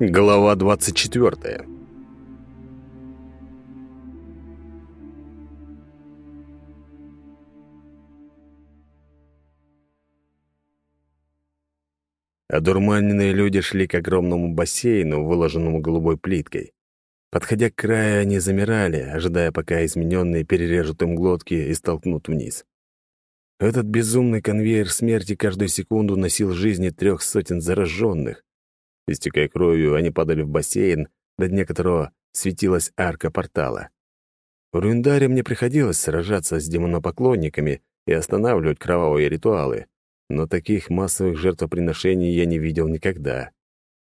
Глава 24. Одурманенные люди шли к огромному бассейну, выложенному голубой плиткой. Подходя к краю, они замирали, ожидая, пока измененные перережут им глотки и столкнут вниз. Этот безумный конвейер смерти каждую секунду носил жизни трех сотен зараженных. Истекая кровью, они падали в бассейн, на дне которого светилась арка портала. В Руиндаре мне приходилось сражаться с демонопоклонниками и останавливать кровавые ритуалы, но таких массовых жертвоприношений я не видел никогда.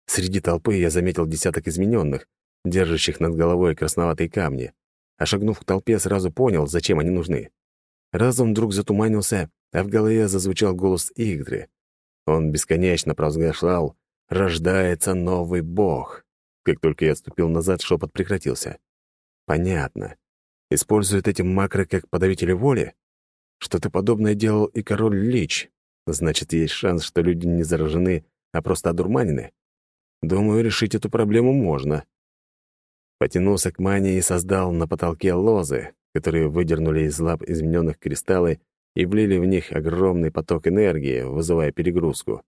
Среди толпы я заметил десяток измененных, держащих над головой красноватые камни, а шагнув к толпе, сразу понял, зачем они нужны. Разум вдруг затуманился, а в голове зазвучал голос Игдры. Он бесконечно провозглашал Рождается новый бог. Как только я отступил назад, шепот прекратился. Понятно. Используют эти макры как подавители воли? Что-то подобное делал и король Лич. Значит, есть шанс, что люди не заражены, а просто одурманены. Думаю, решить эту проблему можно. Потянулся к мане и создал на потолке лозы, которые выдернули из лап измененных кристаллы и влили в них огромный поток энергии, вызывая перегрузку.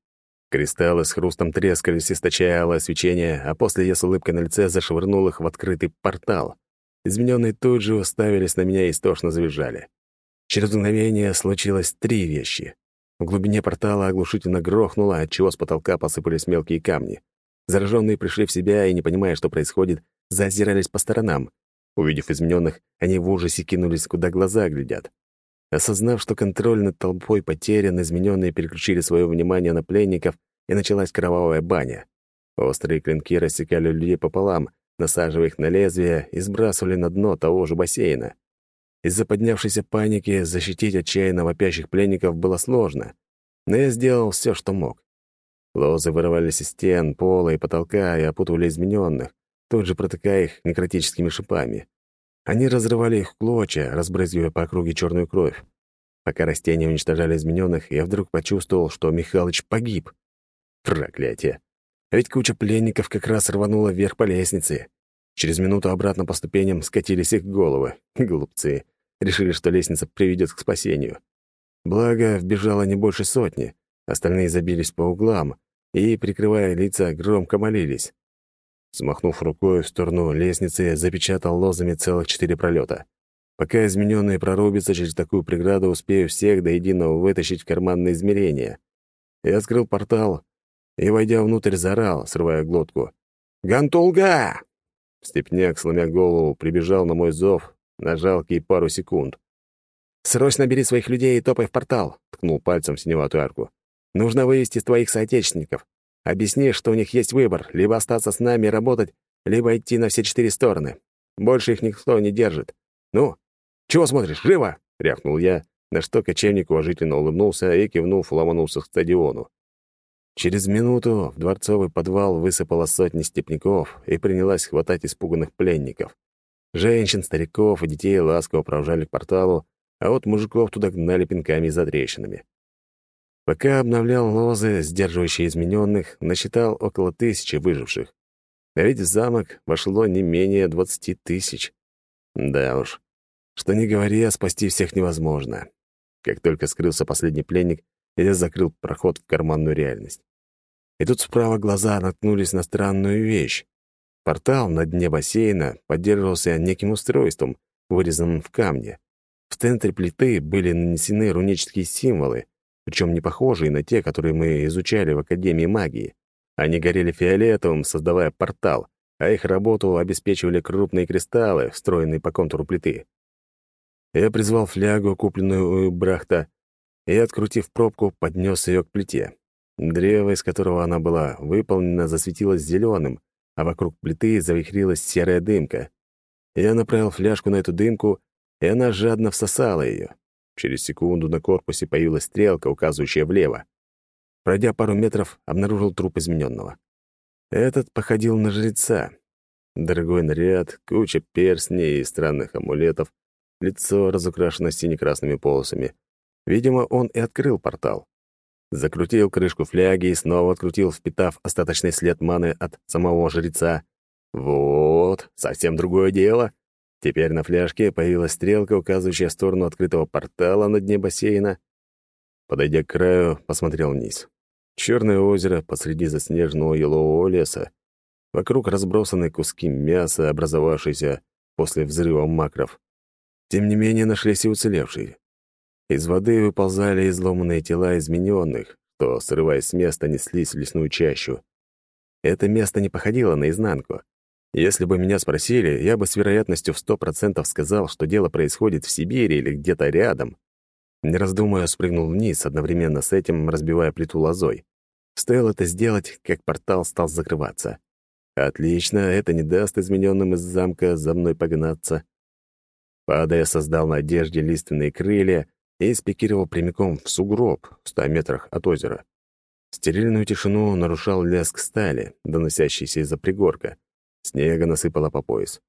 Кристаллы с хрустом трескались, источая алое свечение, а после я с улыбкой на лице зашвырнул их в открытый портал. Измененные тут же уставились на меня и истошно завизжали. Через мгновение случилось три вещи. В глубине портала оглушительно грохнуло, отчего с потолка посыпались мелкие камни. Зараженные пришли в себя и, не понимая, что происходит, заозирались по сторонам. Увидев измененных, они в ужасе кинулись, куда глаза глядят. Осознав, что контроль над толпой потерян, измененные переключили свое внимание на пленников, и началась кровавая баня. Острые клинки рассекали людей пополам, насаживая их на лезвие и сбрасывали на дно того же бассейна. Из-за поднявшейся паники защитить отчаянно вопящих пленников было сложно, но я сделал все, что мог. Лозы вырывались из стен, пола и потолка и опутывали измененных, тут же протыкая их некротическими шипами. Они разрывали их в клочья, разбрызгивая по округе черную кровь. Пока растения уничтожали измененных, я вдруг почувствовал, что Михалыч погиб. Проклятие. А ведь куча пленников как раз рванула вверх по лестнице. Через минуту обратно по ступеням скатились их головы. Глупцы. Решили, что лестница приведет к спасению. Благо, вбежало не больше сотни. Остальные забились по углам и, прикрывая лица, громко молились. Смахнув рукой в сторону лестницы, запечатал лозами целых четыре пролета. Пока измененные прорубятся через такую преграду, успею всех до единого вытащить в карманное измерение. Я открыл портал и, войдя внутрь, заорал, срывая глотку. «Гантулга!» Степняк, сломя голову, прибежал на мой зов на жалкие пару секунд. «Срочно бери своих людей и топай в портал!» — ткнул пальцем в синеватую арку. «Нужно вывести твоих соотечественников. Объясни, что у них есть выбор, либо остаться с нами и работать, либо идти на все четыре стороны. Больше их никто не держит. Ну, чего смотришь? Живо!» — рявкнул я, на что кочевник уважительно улыбнулся и, кивнув, ломанулся к стадиону. Через минуту в дворцовый подвал высыпало сотни степняков и принялась хватать испуганных пленников. Женщин, стариков и детей ласково провожали к порталу, а вот мужиков туда гнали пинками за трещинами. Пока обновлял лозы, сдерживающие измененных, насчитал около тысячи выживших. А ведь в замок вошло не менее двадцати тысяч. Да уж, что не говори, а спасти всех невозможно. Как только скрылся последний пленник, я закрыл проход в карманную реальность. И тут справа глаза наткнулись на странную вещь. Портал на дне бассейна поддерживался неким устройством, вырезанным в камне. В центре плиты были нанесены рунические символы, причем не похожие на те, которые мы изучали в Академии магии. Они горели фиолетовым, создавая портал, а их работу обеспечивали крупные кристаллы, встроенные по контуру плиты. Я призвал флягу, купленную у Брахта, и, открутив пробку, поднес ее к плите. Древо, из которого она была выполнена, засветилось зеленым, а вокруг плиты завихрилась серая дымка. Я направил фляжку на эту дымку, и она жадно всосала ее. Через секунду на корпусе появилась стрелка, указывающая влево. Пройдя пару метров, обнаружил труп измененного. Этот походил на жреца. Дорогой наряд, куча перстней и странных амулетов, лицо разукрашено сине-красными полосами. Видимо, он и открыл портал. Закрутил крышку фляги и снова открутил, впитав остаточный след маны от самого жреца. Вот, совсем другое дело. Теперь на фляжке появилась стрелка, указывающая в сторону открытого портала на дне бассейна. Подойдя к краю, посмотрел вниз. Черное озеро посреди заснеженного елового леса. Вокруг разбросаны куски мяса, образовавшиеся после взрыва макров. Тем не менее, нашлись и уцелевшие. Из воды выползали изломанные тела измененных, что, срываясь с места, неслись в лесную чащу. Это место не походило на изнанку. Если бы меня спросили, я бы с вероятностью в сто процентов сказал, что дело происходит в Сибири или где-то рядом. Не раздумывая, спрыгнул вниз, одновременно с этим разбивая плиту лозой. Стоило это сделать, как портал стал закрываться. Отлично, это не даст измененным из замка за мной погнаться. Падая, создал на одежде лиственные крылья и спикировал прямиком в сугроб в ста метрах от озера. Стерильную тишину нарушал лязг стали, доносящийся из-за пригорка. Снега насыпало по пояс.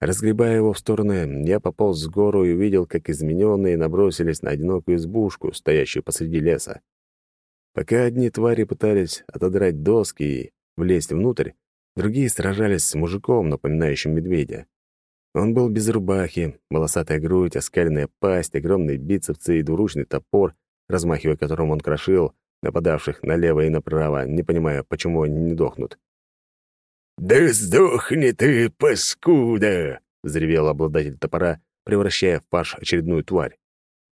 Разгребая его в стороны, я пополз с гору и увидел, как измененные набросились на одинокую избушку, стоящую посреди леса. Пока одни твари пытались отодрать доски и влезть внутрь, другие сражались с мужиком, напоминающим медведя. Он был без рубахи, волосатая грудь, оскаленная пасть, огромные бицепсы и двуручный топор, размахивая которым он крошил нападавших налево и направо, не понимая, почему они не дохнут. «Да сдохни ты, паскуда!» — взревел обладатель топора, превращая в паш очередную тварь.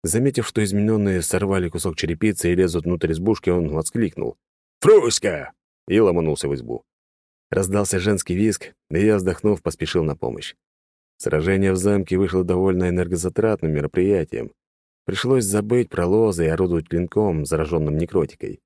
Заметив, что измененные сорвали кусок черепицы и лезут внутрь избушки, он воскликнул. «Фруська!» и ломанулся в избу. Раздался женский визг, и я, вздохнув, поспешил на помощь. Сражение в замке вышло довольно энергозатратным мероприятием. Пришлось забыть про лозы и орудовать клинком, зараженным некротикой.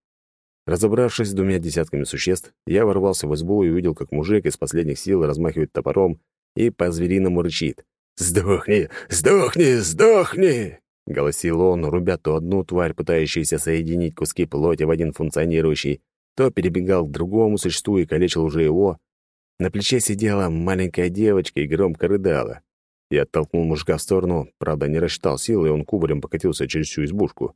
Разобравшись с двумя десятками существ, я ворвался в избу и увидел, как мужик из последних сил размахивает топором и по-звериному рычит. «Сдохни! Сдохни! Сдохни!» — голосил он, рубя то одну тварь, пытающуюся соединить куски плоти в один функционирующий, то перебегал к другому существу и калечил уже его, на плече сидела маленькая девочка и громко рыдала. Я оттолкнул мужика в сторону, правда, не рассчитал силы, и он кубарем покатился через всю избушку.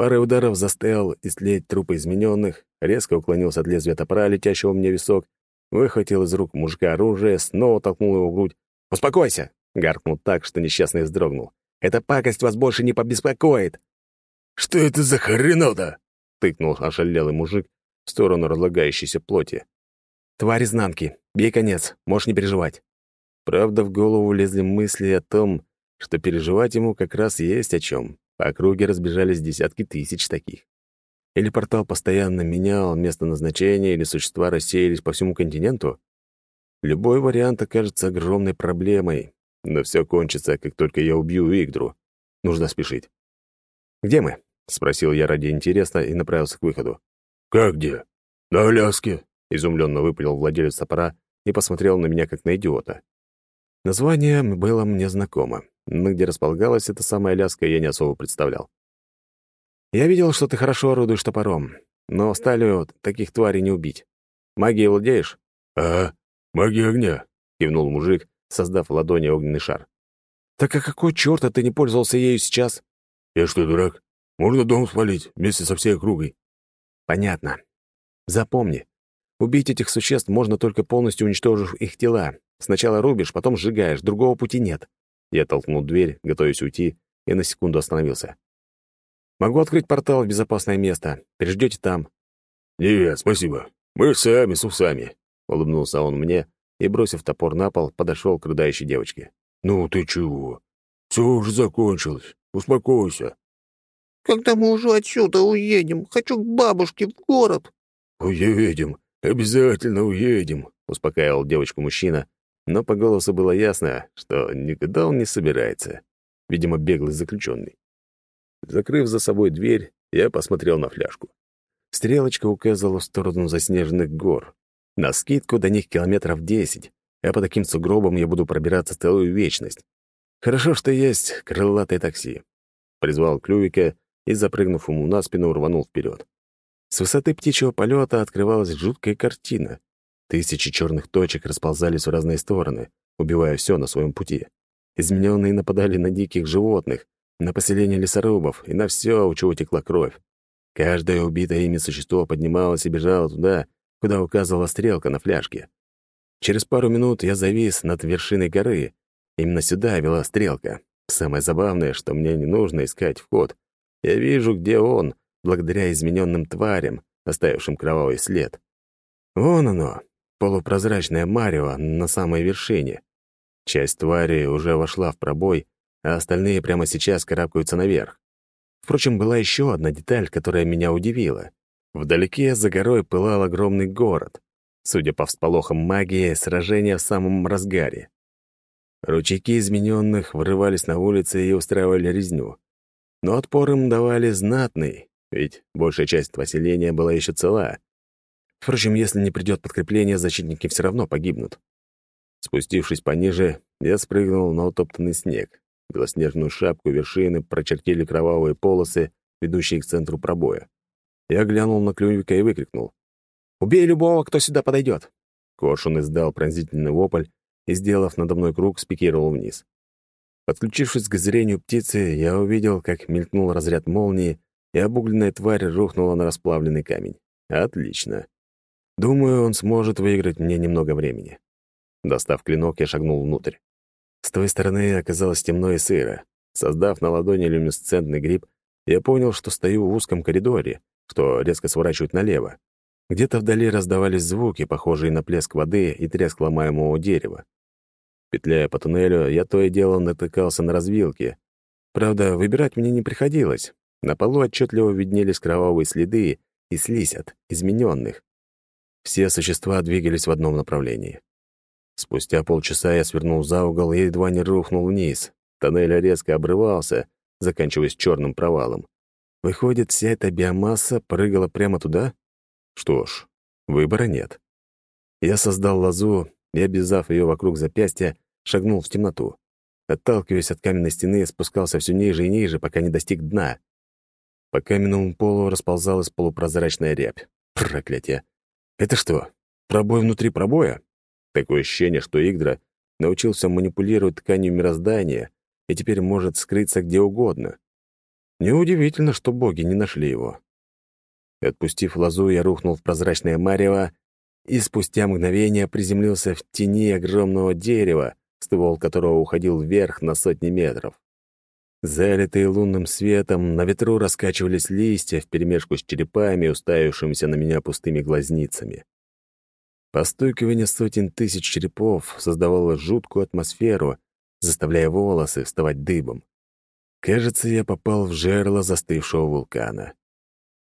Парой ударов заставил истлеть трупы измененных, резко уклонился от лезвия топора, летящего мне висок, выхватил из рук мужика оружие, снова толкнул его в грудь. «Успокойся!» — гаркнул так, что несчастный вздрогнул. «Эта пакость вас больше не побеспокоит!» «Что это за хренота?» — тыкнул ошалелый мужик в сторону разлагающейся плоти. Тварь изнанки. Бей конец. Можешь не переживать. Правда, в голову лезли мысли о том, что переживать ему как раз есть о чем. По округе разбежались десятки тысяч таких. Или портал постоянно менял место назначения, или существа рассеялись по всему континенту. Любой вариант окажется огромной проблемой, но все кончится, как только я убью Игдру. Нужно спешить. «Где мы?» — спросил я ради интереса и направился к выходу. «Как где? На Аляске», Изумленно выпалил владелец топора и посмотрел на меня как на идиота. Название было мне знакомо, но где располагалась эта самая ляска, я не особо представлял. «Я видел, что ты хорошо орудуешь топором, но сталью таких тварей не убить. Магией владеешь?» «А, магия огня», — кивнул мужик, создав в ладони огненный шар. «Так а какой чёрта ты не пользовался ею сейчас?» «Я что, дурак? Можно дом спалить вместе со всей округой». «Понятно. Запомни, Убить этих существ можно только полностью уничтожив их тела. Сначала рубишь, потом сжигаешь, другого пути нет. Я толкнул дверь, готовясь уйти, и на секунду остановился. Могу открыть портал в безопасное место. Переждете там. Нет, спасибо. Мы сами с усами. Улыбнулся он мне и, бросив топор на пол, подошел к рыдающей девочке. Ну ты чего? Все уже закончилось. Успокойся. Когда мы уже отсюда уедем? Хочу к бабушке в город. Уедем. «Обязательно уедем», — успокаивал девочку мужчина, но по голосу было ясно, что никуда он не собирается. Видимо, беглый заключенный. Закрыв за собой дверь, я посмотрел на фляжку. Стрелочка указывала в сторону заснеженных гор. На скидку до них километров десять, а по таким сугробам я буду пробираться целую вечность. Хорошо, что есть крылатое такси. Призвал Клювика и, запрыгнув ему на спину, рванул вперед. С высоты птичьего полета открывалась жуткая картина. Тысячи черных точек расползались в разные стороны, убивая все на своем пути. Измененные нападали на диких животных, на поселение лесорубов и на все, у чего текла кровь. Каждое убитое ими существо поднималось и бежало туда, куда указывала стрелка на фляжке. Через пару минут я завис над вершиной горы. Именно сюда вела стрелка. Самое забавное, что мне не нужно искать вход. Я вижу, где он, благодаря измененным тварям, оставившим кровавый след. Вон оно, полупрозрачное марево на самой вершине. Часть твари уже вошла в пробой, а остальные прямо сейчас карабкаются наверх. Впрочем, была еще одна деталь, которая меня удивила. Вдалеке за горой пылал огромный город. Судя по всполохам магии, сражение в самом разгаре. Ручейки измененных врывались на улицы и устраивали резню. Но отпор им давали знатный, ведь большая часть поселения была еще цела. Впрочем, если не придет подкрепление, защитники все равно погибнут. Спустившись пониже, я спрыгнул на утоптанный снег. Белоснежную шапку вершины прочертили кровавые полосы, ведущие к центру пробоя. Я глянул на Клювика и выкрикнул. «Убей любого, кто сюда подойдет!» Коршун издал пронзительный вопль и, сделав надо мной круг, спикировал вниз. Подключившись к зрению птицы, я увидел, как мелькнул разряд молнии, и обугленная тварь рухнула на расплавленный камень. Отлично. Думаю, он сможет выиграть мне немного времени. Достав клинок, я шагнул внутрь. С той стороны оказалось темно и сыро. Создав на ладони люминесцентный гриб, я понял, что стою в узком коридоре, что резко сворачивает налево. Где-то вдали раздавались звуки, похожие на плеск воды и треск ломаемого дерева. Петляя по туннелю, я то и дело натыкался на развилки. Правда, выбирать мне не приходилось. На полу отчетливо виднелись кровавые следы и слизь от измененных. Все существа двигались в одном направлении. Спустя полчаса я свернул за угол и едва не рухнул вниз. Тоннель резко обрывался, заканчиваясь черным провалом. Выходит, вся эта биомасса прыгала прямо туда? Что ж, выбора нет. Я создал лозу и, обвязав ее вокруг запястья, шагнул в темноту. Отталкиваясь от каменной стены, спускался все ниже и ниже, пока не достиг дна. По каменному полу расползалась полупрозрачная рябь. Проклятие! Это что, пробой внутри пробоя? Такое ощущение, что Игдра научился манипулировать тканью мироздания и теперь может скрыться где угодно. Неудивительно, что боги не нашли его. Отпустив лозу, я рухнул в прозрачное марево и спустя мгновение приземлился в тени огромного дерева, ствол которого уходил вверх на сотни метров. Залитые лунным светом, на ветру раскачивались листья вперемешку с черепами, уставившимися на меня пустыми глазницами. Постукивание сотен тысяч черепов создавало жуткую атмосферу, заставляя волосы вставать дыбом. Кажется, я попал в жерло застывшего вулкана.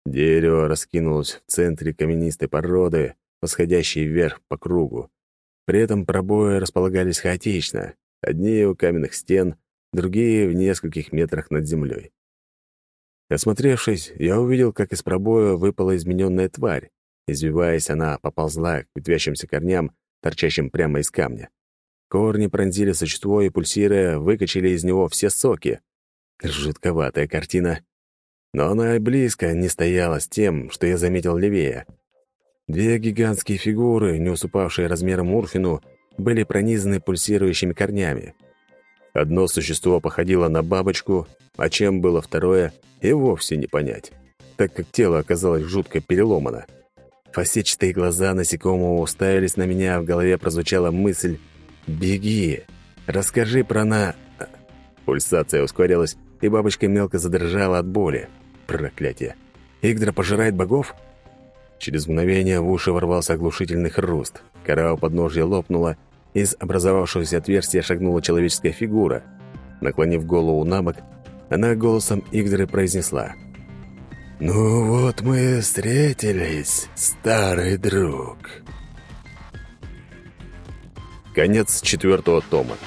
Дерево раскинулось в центре каменистой породы, восходящей вверх по кругу. При этом пробои располагались хаотично. Одни у каменных стен, другие в нескольких метрах над землей. Осмотревшись, я увидел, как из пробоя выпала измененная тварь. Извиваясь, она поползла к ветвящимся корням, торчащим прямо из камня. Корни пронзили существо и, пульсируя, выкачали из него все соки. Жутковатая картина. Но она и близко не стояла с тем, что я заметил левее. Две гигантские фигуры, не уступавшие размером Урфину, были пронизаны пульсирующими корнями. Одно существо походило на бабочку, а чем было второе, и вовсе не понять, так как тело оказалось жутко переломано. Фасетчатые глаза насекомого уставились на меня, в голове прозвучала мысль «Беги! Расскажи про на...» Пульсация ускорилась, и бабочка мелко задрожала от боли. Проклятие! Игдра пожирает богов? Через мгновение в уши ворвался оглушительный хруст. Кора у подножья лопнула, из образовавшегося отверстия шагнула человеческая фигура. Наклонив голову на бок, она голосом Игдры произнесла — «Ну вот мы и встретились, старый друг». Конец четвертого тома.